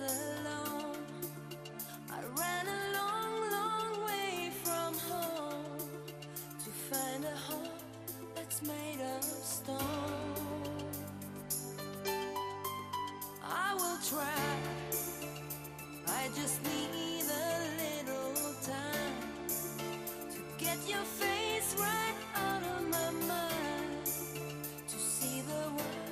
alone. I ran a long, long way from home to find a home that's made of stone. I will try, I just need a little time to get your face right out of my mind to see the world.